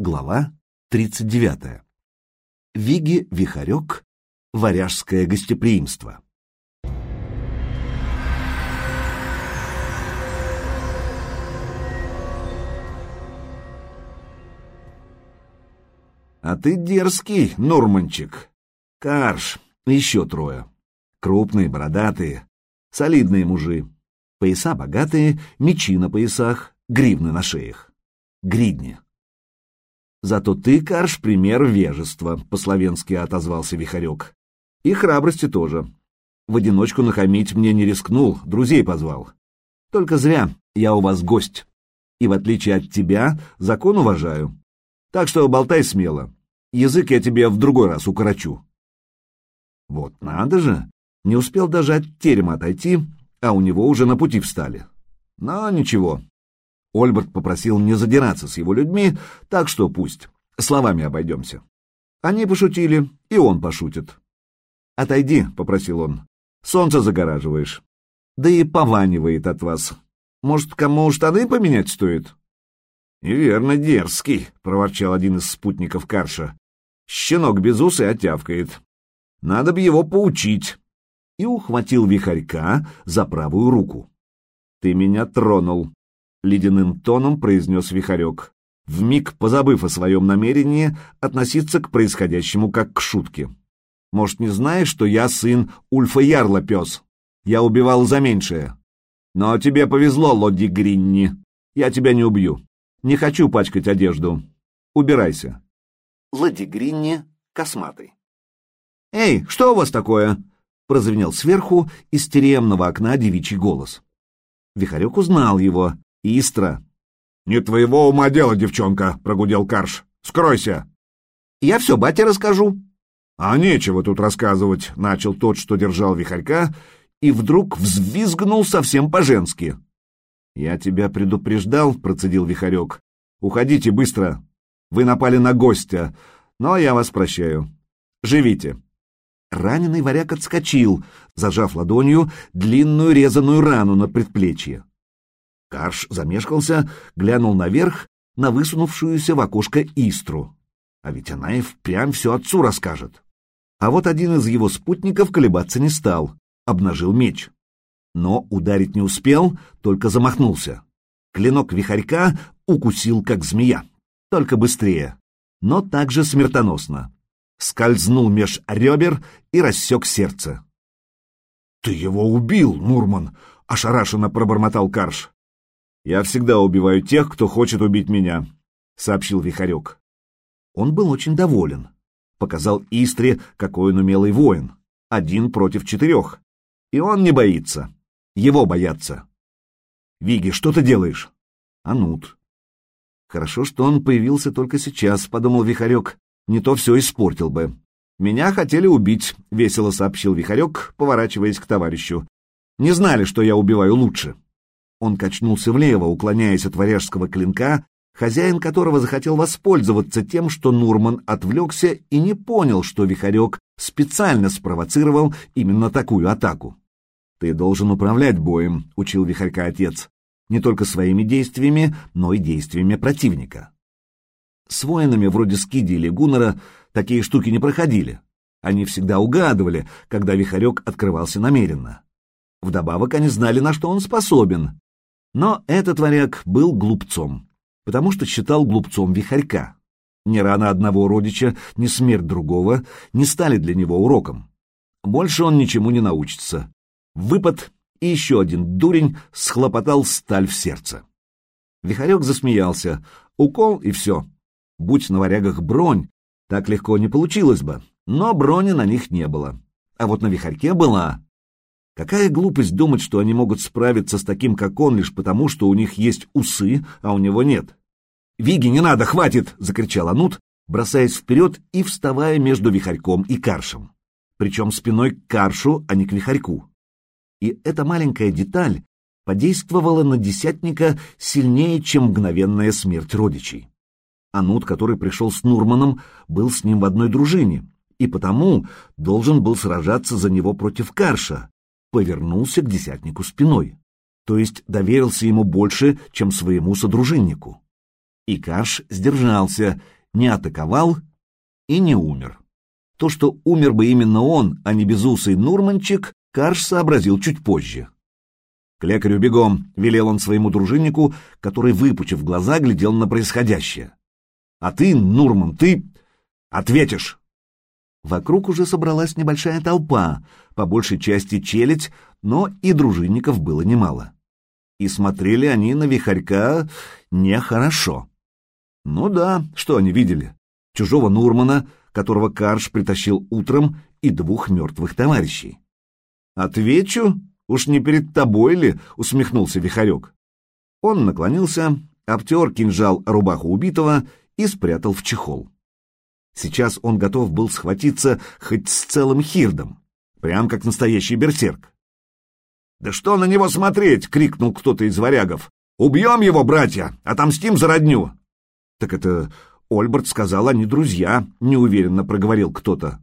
Глава 39. Виги Вихарек. Варяжское гостеприимство. А ты дерзкий, Нурманчик. Карш, еще трое. Крупные, бородатые, солидные мужи. Пояса богатые, мечи на поясах, гривны на шеях. Гридни. Зато ты, Карш, пример вежества, — по-словенски отозвался Вихарек. И храбрости тоже. В одиночку нахамить мне не рискнул, друзей позвал. Только зря, я у вас гость. И в отличие от тебя, закон уважаю. Так что болтай смело. Язык я тебе в другой раз укорочу. Вот надо же, не успел даже от терема отойти, а у него уже на пути встали. Но ничего, Ольберт попросил не задираться с его людьми, так что пусть. Словами обойдемся. Они пошутили, и он пошутит. «Отойди», — попросил он. «Солнце загораживаешь. Да и пованивает от вас. Может, кому штаны поменять стоит?» «Неверно, дерзкий», — проворчал один из спутников Карша. «Щенок без усы отявкает. Надо б его поучить». И ухватил вихарька за правую руку. «Ты меня тронул», ледяным тоном произнес Вихарек, вмиг позабыв о своем намерении относиться к происходящему как к шутке. «Может, не знаешь, что я сын Ульфа Ярла, пес? Я убивал за меньшее. Но тебе повезло, Лодди Гринни. Я тебя не убью. Не хочу пачкать одежду. Убирайся». Лодди Гринни, косматый. «Эй, что у вас такое?» — прозвенел сверху из тюремного окна девичий голос. Вихарек узнал его, Истра. «Не твоего ума дело, девчонка», — прогудел Карш. «Скройся». «Я все бате расскажу». «А нечего тут рассказывать», — начал тот, что держал вихарька, и вдруг взвизгнул совсем по-женски. «Я тебя предупреждал», — процедил вихарек. «Уходите быстро. Вы напали на гостя, но я вас прощаю. Живите». Раненый варяг отскочил, зажав ладонью длинную резаную рану на предплечье. Карш замешкался, глянул наверх на высунувшуюся в окошко Истру. А ведь она и впрямь все отцу расскажет. А вот один из его спутников колебаться не стал, обнажил меч. Но ударить не успел, только замахнулся. Клинок вихарька укусил, как змея, только быстрее, но также смертоносно. Скользнул меж ребер и рассек сердце. — Ты его убил, Нурман! — ошарашенно пробормотал Карш. «Я всегда убиваю тех, кто хочет убить меня», — сообщил Вихарек. Он был очень доволен. Показал Истре, какой он умелый воин. Один против четырех. И он не боится. Его боятся. «Виги, что ты делаешь?» «Анут». «Хорошо, что он появился только сейчас», — подумал Вихарек. «Не то все испортил бы». «Меня хотели убить», — весело сообщил Вихарек, поворачиваясь к товарищу. «Не знали, что я убиваю лучше». Он качнулся влево, уклоняясь от варяжского клинка, хозяин которого захотел воспользоваться тем, что Нурман отвлекся и не понял, что Вихарек специально спровоцировал именно такую атаку. «Ты должен управлять боем», — учил Вихарька отец, не только своими действиями, но и действиями противника. С воинами вроде Скиди или Гуннера такие штуки не проходили. Они всегда угадывали, когда Вихарек открывался намеренно. Вдобавок они знали, на что он способен, но этот варяг был глупцом, потому что считал глупцом вихарька. Ни рана одного родича, ни смерть другого не стали для него уроком. Больше он ничему не научится. Выпад, и еще один дурень схлопотал сталь в сердце. Вихарек засмеялся. Укол и все. Будь на варягах бронь, так легко не получилось бы, но брони на них не было. А вот на вихарьке была, Какая глупость думать, что они могут справиться с таким, как он, лишь потому, что у них есть усы, а у него нет. «Виги, не надо, хватит!» — закричал Анут, бросаясь вперед и вставая между Вихарьком и Каршем. Причем спиной к Каршу, а не к Вихарьку. И эта маленькая деталь подействовала на десятника сильнее, чем мгновенная смерть родичей. Анут, который пришел с Нурманом, был с ним в одной дружине, и потому должен был сражаться за него против Карша, повернулся к десятнику спиной, то есть доверился ему больше, чем своему содружиннику. И Каш сдержался, не атаковал и не умер. То, что умер бы именно он, а не безусый Нурманчик, Карш сообразил чуть позже. «К лекарю бегом!» — велел он своему дружиннику, который, выпучив глаза, глядел на происходящее. «А ты, Нурман, ты ответишь!» Вокруг уже собралась небольшая толпа, по большей части челядь, но и дружинников было немало. И смотрели они на вихарька нехорошо. Ну да, что они видели? Чужого Нурмана, которого Карш притащил утром, и двух мертвых товарищей. «Отвечу? Уж не перед тобой ли?» — усмехнулся Вихарек. Он наклонился, обтер кинжал рубаху убитого и спрятал в чехол. Сейчас он готов был схватиться хоть с целым хирдом, прям как настоящий берсерк. «Да что на него смотреть!» — крикнул кто-то из варягов. «Убьем его, братья! Отомстим за родню!» «Так это Ольберт сказал, они друзья», — неуверенно проговорил кто-то.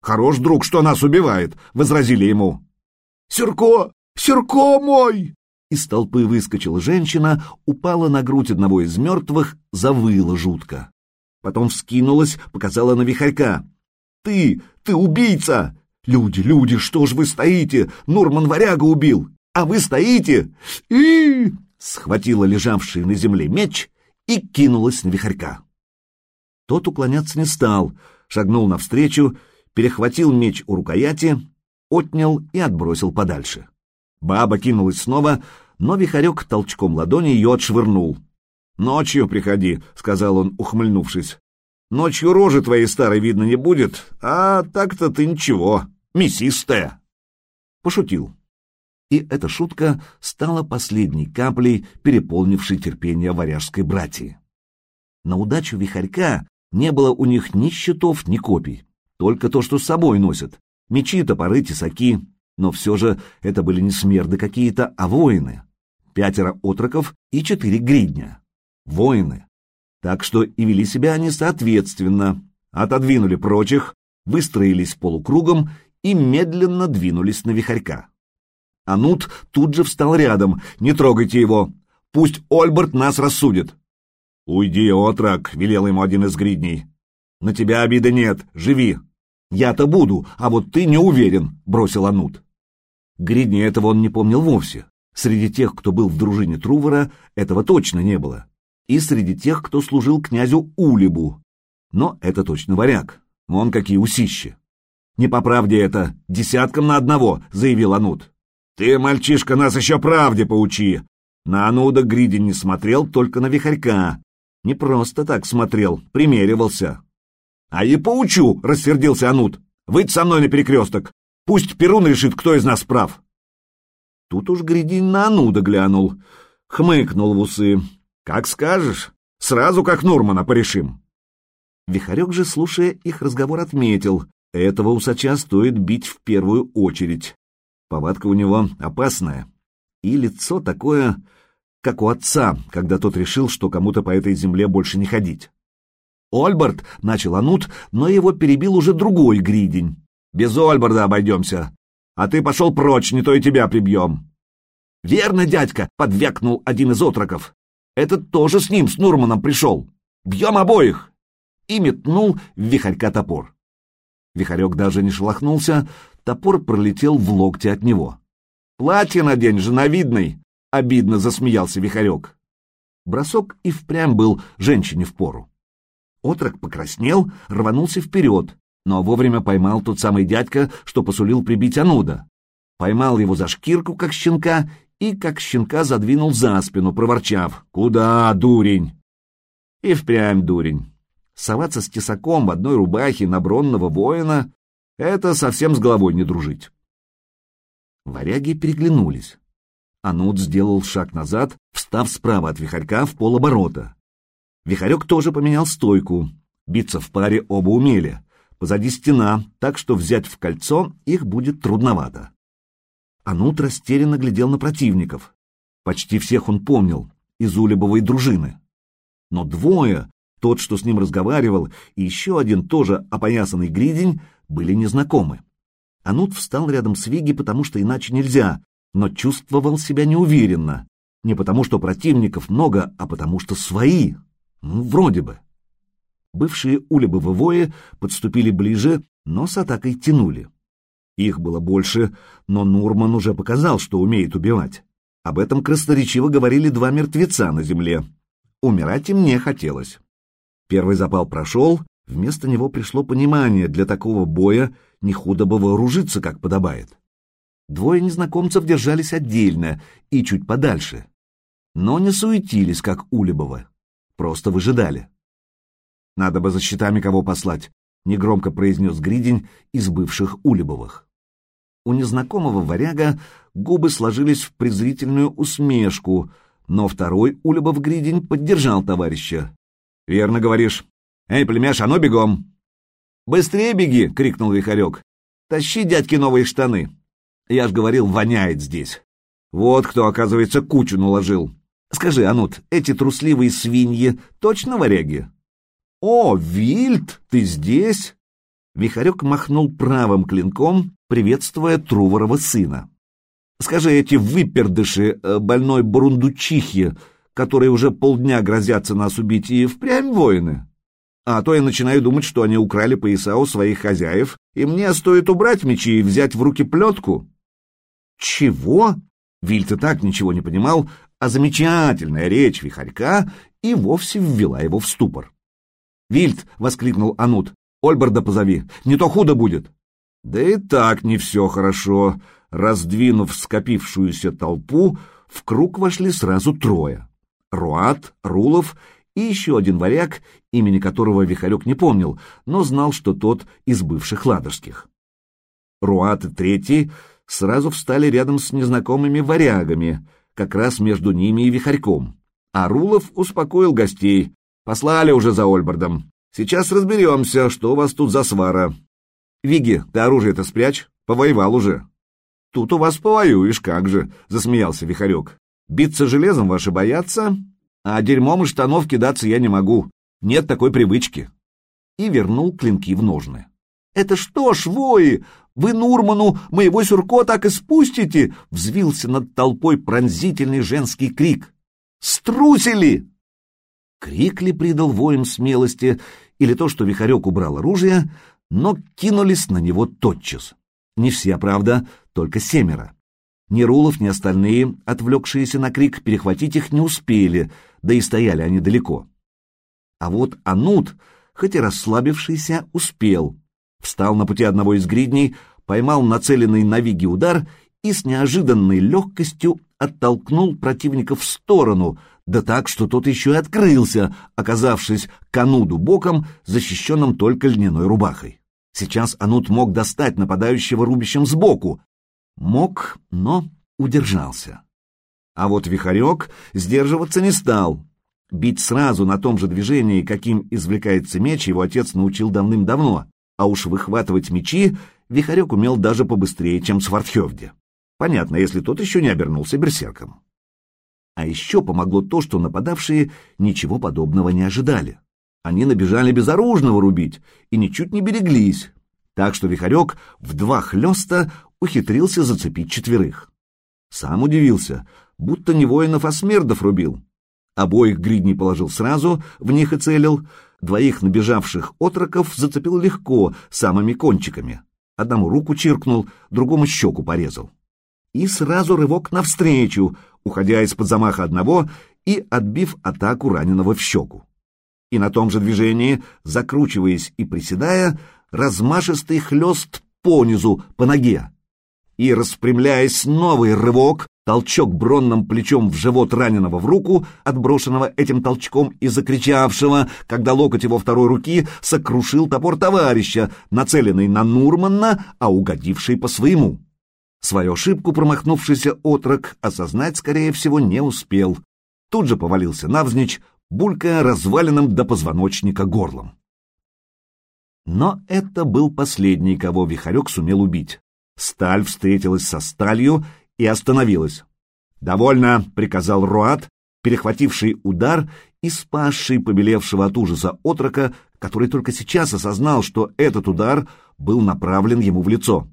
«Хорош друг, что нас убивает», — возразили ему. «Сюрко! Сюрко мой!» Из толпы выскочила женщина, упала на грудь одного из мертвых, завыла жутко. Потом вскинулась, показала на вихарька. «Ты! Ты убийца! Люди, люди, что ж вы стоите? Нурман варяга убил! А вы стоите! и Схватила лежавший на земле меч и кинулась на вихарька. Тот уклоняться не стал, шагнул навстречу, перехватил меч у рукояти, отнял и отбросил подальше. Баба кинулась снова, но вихарек толчком ладони ее отшвырнул. «Ночью приходи», — сказал он, ухмыльнувшись. «Ночью рожи твоей старой видно не будет, а так-то ты ничего, мясистая». Пошутил. И эта шутка стала последней каплей, переполнившей терпение варяжской братьи. На удачу вихарька не было у них ни щитов, ни копий, только то, что с собой носят. Мечи, топоры, тесаки. Но все же это были не смерды какие-то, а воины. Пятеро отроков и четыре гридня. Воины. Так что и вели себя они соответственно. Отодвинули прочих, выстроились полукругом и медленно двинулись на вихарька. Анут тут же встал рядом. «Не трогайте его! Пусть Ольберт нас рассудит!» «Уйди, отрок!» — велел ему один из гридней. «На тебя обиды нет, живи!» «Я-то буду, а вот ты не уверен», — бросил Анут. Гридни этого он не помнил вовсе. Среди тех, кто был в дружине Трувора, этого точно не было. И среди тех, кто служил князю Улибу. Но это точно варяг. Вон какие усищи. «Не по правде это, десяткам на одного», — заявил Анут. «Ты, мальчишка, нас еще правде поучи!» На Ануда Гридин не смотрел, только на Вихарька, не просто так смотрел, примеривался. — А и поучу, — рассердился Анут. — Выйдь со мной на перекресток. Пусть Перун решит, кто из нас прав. Тут уж Гридин на Ануда глянул, хмыкнул в усы. — Как скажешь, сразу как Нурмана порешим. Вихарек же, слушая их разговор, отметил, этого усача стоит бить в первую очередь. Повадка у него опасная. И лицо такое как у отца, когда тот решил, что кому-то по этой земле больше не ходить. «Ольберт!» — начал Анут, но его перебил уже другой гридень. «Без Ольберда обойдемся. А ты пошел прочь, не то и тебя прибьем». «Верно, дядька!» — подвякнул один из отроков. «Этот тоже с ним, с Нурманом, пришел. Бьем обоих!» И метнул в вихарька топор. Вихарек даже не шелохнулся, топор пролетел в локте от него. «Платье надень, женовидный!» — обидно засмеялся Вихарек. Бросок и впрямь был женщине в пору. Отрок покраснел, рванулся вперед, но вовремя поймал тот самый дядька, что посулил прибить Ануда. Поймал его за шкирку, как щенка, и как щенка задвинул за спину, проворчав «Куда, дурень?» И впрямь дурень. Соваться с тесаком в одной рубахе на бронного воина — это совсем с головой не дружить. Варяги переглянулись. Анут сделал шаг назад, встав справа от Вихарька в полоборота. Вихарек тоже поменял стойку. Биться в паре оба умели. Позади стена, так что взять в кольцо их будет трудновато. Анут растерянно глядел на противников. Почти всех он помнил, из улебовой дружины. Но двое, тот, что с ним разговаривал, и еще один тоже опоясанный гридень, были незнакомы. Анут встал рядом с Виги, потому что иначе нельзя, но чувствовал себя неуверенно. Не потому, что противников много, а потому, что свои. Ну, вроде бы. Бывшие улебовы вои подступили ближе, но с атакой тянули. Их было больше, но Нурман уже показал, что умеет убивать. Об этом красноречиво говорили два мертвеца на земле. Умирать им не хотелось. Первый запал прошел, вместо него пришло понимание, для такого боя не худо бы вооружиться, как подобает. Двое незнакомцев держались отдельно и чуть подальше, но не суетились, как Улебова, просто выжидали. «Надо бы за щитами кого послать», — негромко произнес Гридень из бывших Улебовых. У незнакомого варяга губы сложились в презрительную усмешку, но второй Улебов Гридень поддержал товарища. «Верно говоришь. Эй, племяш, а ну бегом!» «Быстрее беги!» — крикнул Вихарек. «Тащи, дядьки, новые штаны!» Я ж говорил, воняет здесь. Вот кто, оказывается, кучу наложил. Скажи, Анут, эти трусливые свиньи точно варяги? О, Вильд, ты здесь? Вихарек махнул правым клинком, приветствуя Труворова сына. Скажи, эти выпердыши э, больной бурундучихи, которые уже полдня грозятся нас убить, и впрямь воины? А то я начинаю думать, что они украли пояса у своих хозяев, и мне стоит убрать мечи и взять в руки плетку. Чего? Вильт и так ничего не понимал, а замечательная речь Вихарька и вовсе ввела его в ступор. «Вильт!» — воскликнул Анут. «Ольберда позови, не то худо будет!» Да и так не все хорошо. Раздвинув скопившуюся толпу, в круг вошли сразу трое. Руат, Рулов и еще один варяг, имени которого Вихарек не помнил, но знал, что тот из бывших ладожских. Руат и третий сразу встали рядом с незнакомыми варягами, как раз между ними и Вихарьком. А Рулов успокоил гостей. Послали уже за Ольбардом. Сейчас разберемся, что у вас тут за свара. Виги, ты оружие-то спрячь, повоевал уже. Тут у вас повоюешь, как же, засмеялся Вихарек. Биться железом ваши боятся, а дерьмом и штанов кидаться я не могу. Нет такой привычки. И вернул клинки в ножны. «Это что ж, вои, вы Нурману моего Сюрко так и спустите!» — взвился над толпой пронзительный женский крик. «Струсили!» Крик ли придал воем смелости, или то, что Вихарек убрал оружие, но кинулись на него тотчас. Не все, правда, только семеро. Ни Рулов, ни остальные, отвлекшиеся на крик, перехватить их не успели, да и стояли они далеко. А вот Анут, хоть и расслабившийся, успел — встал на пути одного из гридней, поймал нацеленный на Виги удар и с неожиданной легкостью оттолкнул противника в сторону, да так, что тот еще и открылся, оказавшись кануду боком, защищенным только льняной рубахой. Сейчас Анут мог достать нападающего рубящим сбоку. Мог, но удержался. А вот Вихарек сдерживаться не стал. Бить сразу на том же движении, каким извлекается меч, его отец научил давным-давно а уж выхватывать мечи Вихарек умел даже побыстрее, чем Свардхевде. Понятно, если тот еще не обернулся берсерком. А еще помогло то, что нападавшие ничего подобного не ожидали. Они набежали безоружного рубить и ничуть не береглись, так что Вихарек в два хлеста ухитрился зацепить четверых. Сам удивился, будто не воинов, а смердов рубил. Обоих гридней положил сразу, в них и целил, Двоих набежавших отроков зацепил легко, самыми кончиками. Одному руку чиркнул, другому щеку порезал. И сразу рывок навстречу, уходя из-под замаха одного и отбив атаку раненого в щеку. И на том же движении, закручиваясь и приседая, размашистый хлест понизу, по ноге. И, распрямляясь, новый рывок, толчок бронным плечом в живот раненого в руку, отброшенного этим толчком и закричавшего, когда локоть его второй руки сокрушил топор товарища, нацеленный на Нурманна, а угодивший по своему. Свою ошибку промахнувшийся отрок осознать, скорее всего, не успел. Тут же повалился навзничь, булькая разваленным до позвоночника горлом. Но это был последний, кого Вихарек сумел убить. Сталь встретилась со сталью, и остановилась. «Довольно», — приказал Руат, перехвативший удар и спасший побелевшего от ужаса отрока, который только сейчас осознал, что этот удар был направлен ему в лицо.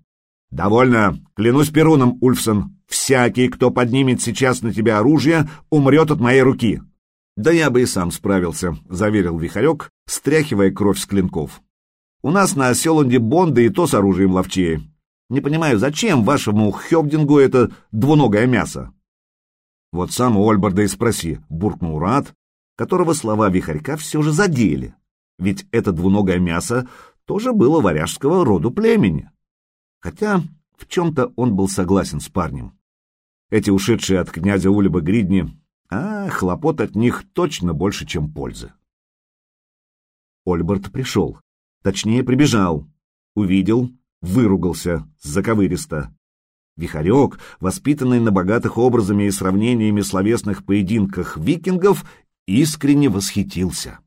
«Довольно. Клянусь Перуном, Ульфсон, всякий, кто поднимет сейчас на тебя оружие, умрет от моей руки. Да я бы и сам справился, заверил Вихарек, стряхивая кровь с клинков. У нас на Селанде Бонды и то с оружием ловчее. Не понимаю, зачем вашему Хёбдингу это двуногое мясо? Вот сам у Ольбарда и спроси, буркнул Рад, которого слова Вихарька все же задели. Ведь это двуногое мясо тоже было варяжского роду племени. Хотя в чем-то он был согласен с парнем. Эти ушедшие от князя Улеба гридни, а хлопот от них точно больше, чем пользы. Ольберт пришел, точнее прибежал, увидел, выругался заковыристо. Вихарек, воспитанный на богатых образами и сравнениями словесных поединках викингов, искренне восхитился.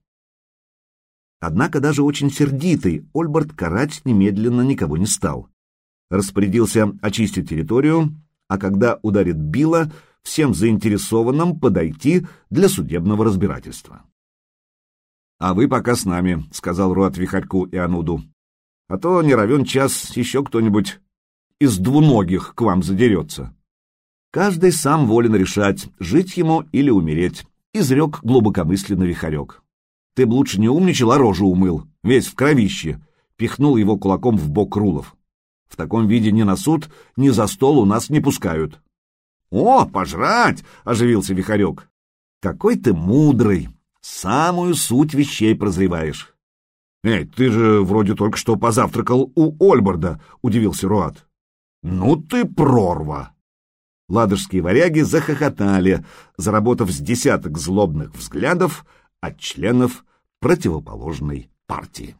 Однако даже очень сердитый Ольберт карать немедленно никого не стал. Распорядился очистить территорию, а когда ударит Билла, всем заинтересованным подойти для судебного разбирательства. «А вы пока с нами», — сказал Руат Вихарьку и Ануду. «А то не равен час еще кто-нибудь из двуногих к вам задерется». «Каждый сам волен решать, жить ему или умереть», — изрек глубокомысленно Вихарек. «Ты б лучше не умничал, а рожу умыл, весь в кровище», — пихнул его кулаком в бок Рулов. «В таком виде ни на суд, ни за стол у нас не пускают». «О, пожрать!» — оживился Вихарек. «Какой ты мудрый! Самую суть вещей прозреваешь!» «Эй, ты же вроде только что позавтракал у Ольборда», — удивился Руат. «Ну ты прорва!» Ладожские варяги захохотали, заработав с десяток злобных взглядов от членов противоположной партии.